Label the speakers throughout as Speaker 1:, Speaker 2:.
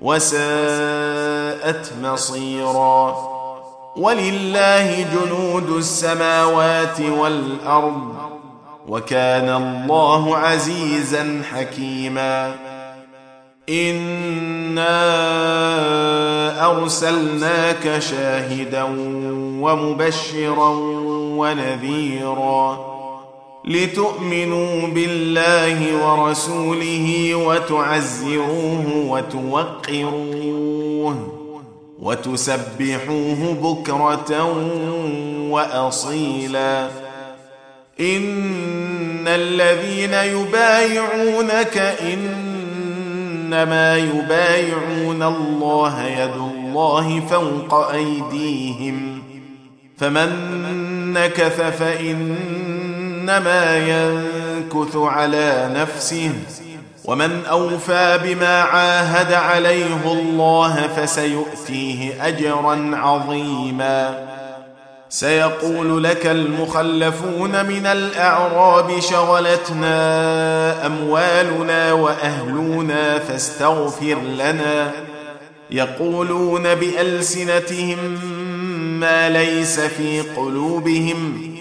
Speaker 1: وساءت مصيرا ولله جنود السماوات والارض وكان الله عزيزا حكيما انا ارسلناك شاهدا ومبشرا ونذيرا لتؤمنوا بالله ورسوله وتعزروه وتوقروه وتسبحوه بكرة وأصيلا إن الذين يبايعونك إنما يبايعون الله يد الله فوق أيديهم فمن نكث فإن انما ينكث على نفسه ومن اوفى بما عاهد عليه الله فسيؤتيه اجرا عظيما سيقول لك المخلفون من الاعراب شغلتنا اموالنا واهلنا فاستغفر لنا يقولون بالسنتهم ما ليس في قلوبهم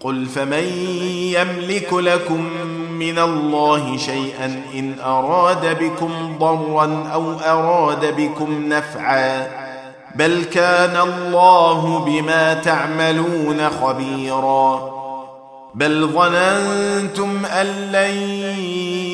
Speaker 1: قل فمن يملك لكم من الله شيئا ان اراد بكم ضرا او اراد بكم نفعا بل كان الله بما تعملون خبيرا بل ظننتم ان لن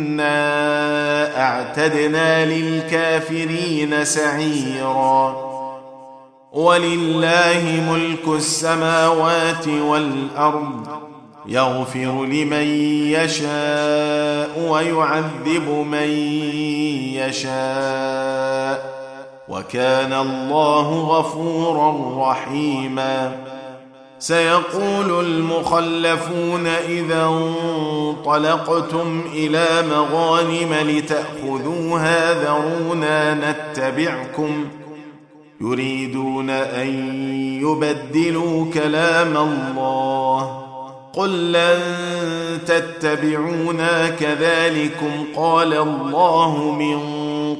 Speaker 1: انا اعتدنا للكافرين سعيرا ولله ملك السماوات والارض يغفر لمن يشاء ويعذب من يشاء وكان الله غفورا رحيما سيقول المخلفون اذا انطلقتم الى مغانم لتاخذوها ذرونا نتبعكم يريدون ان يبدلوا كلام الله قل لن تتبعونا كذلكم قال الله من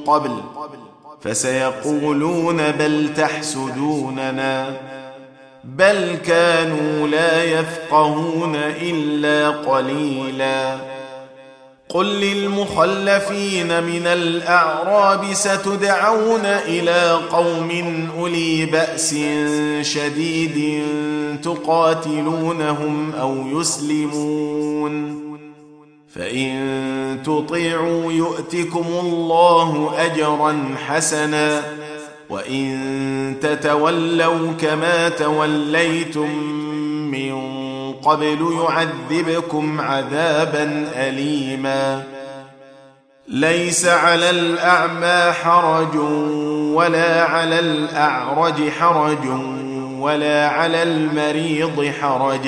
Speaker 1: قبل فسيقولون بل تحسدوننا بل كانوا لا يفقهون الا قليلا قل للمخلفين من الاعراب ستدعون الى قوم اولي باس شديد تقاتلونهم او يسلمون فان تطيعوا يؤتكم الله اجرا حسنا وان تتولوا كما توليتم من قبل يعذبكم عذابا اليما ليس على الاعمى حرج ولا على الاعرج حرج ولا على المريض حرج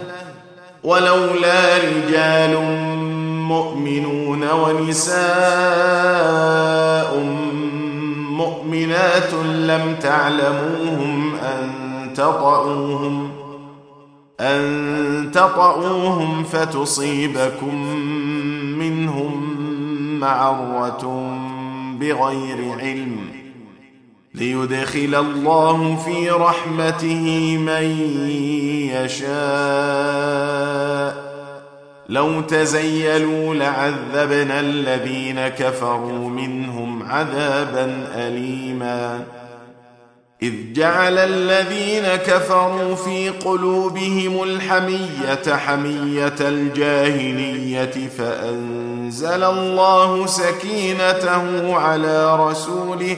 Speaker 1: ولولا رجال مؤمنون ونساء مؤمنات لم تعلموهم أن تطئوهم أن تطئوهم فتصيبكم منهم معرة بغير علم ليدخل الله في رحمته من يشاء لو تزيلوا لعذبنا الذين كفروا منهم عذابا اليما اذ جعل الذين كفروا في قلوبهم الحميه حميه الجاهليه فانزل الله سكينته على رسوله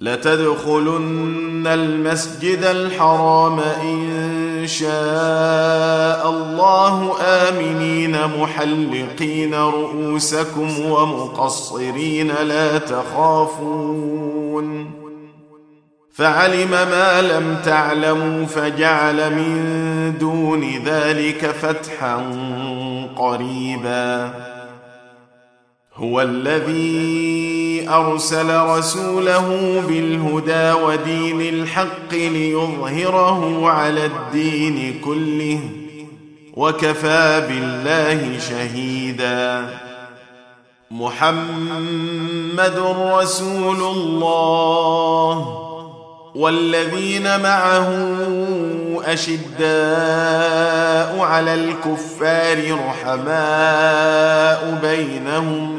Speaker 1: لتدخلن المسجد الحرام ان شاء الله امنين محلقين رؤوسكم ومقصرين لا تخافون فعلم ما لم تعلموا فجعل من دون ذلك فتحا قريبا هو الذي أرسل رسوله بالهدى ودين الحق ليظهره على الدين كله وكفى بالله شهيدا محمد رسول الله والذين معه أشداء على الكفار رحماء بينهم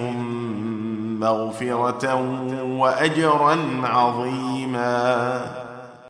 Speaker 1: مغفرة وأجرا عظيما